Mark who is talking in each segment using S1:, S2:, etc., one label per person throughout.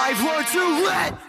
S1: I've learned to let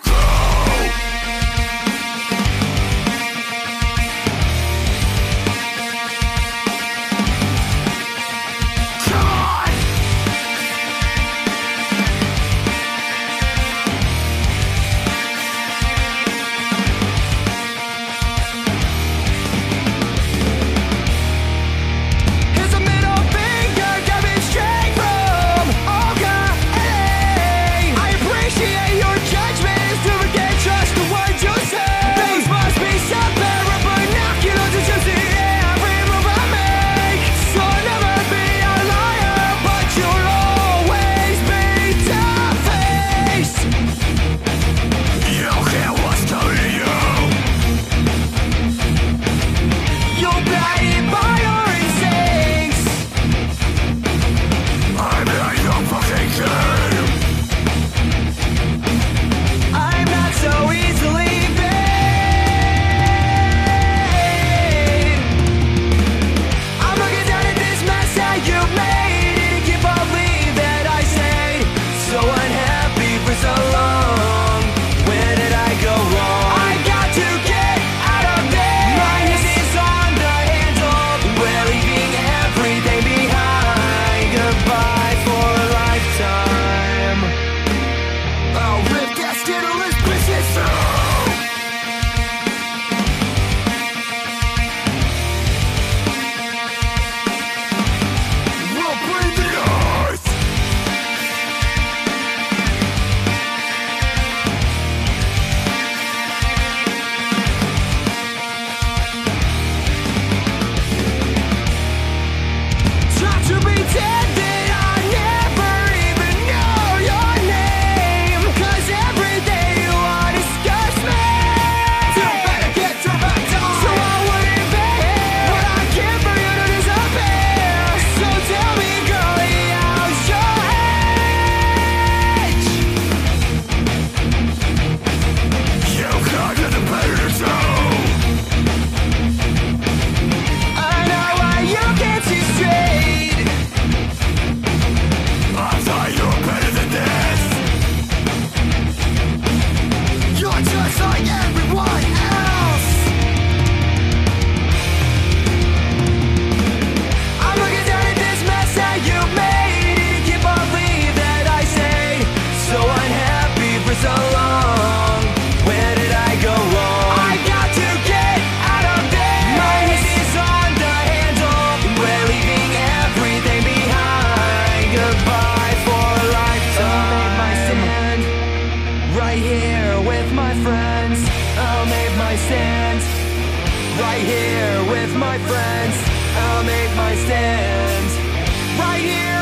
S1: Right here with my friends, I'll make my stand. Right here.